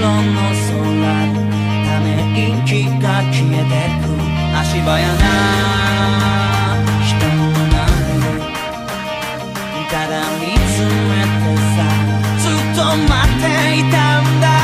の空ため息が消えてく足早な。人の波ただ見つめてさずっと待っていたんだ。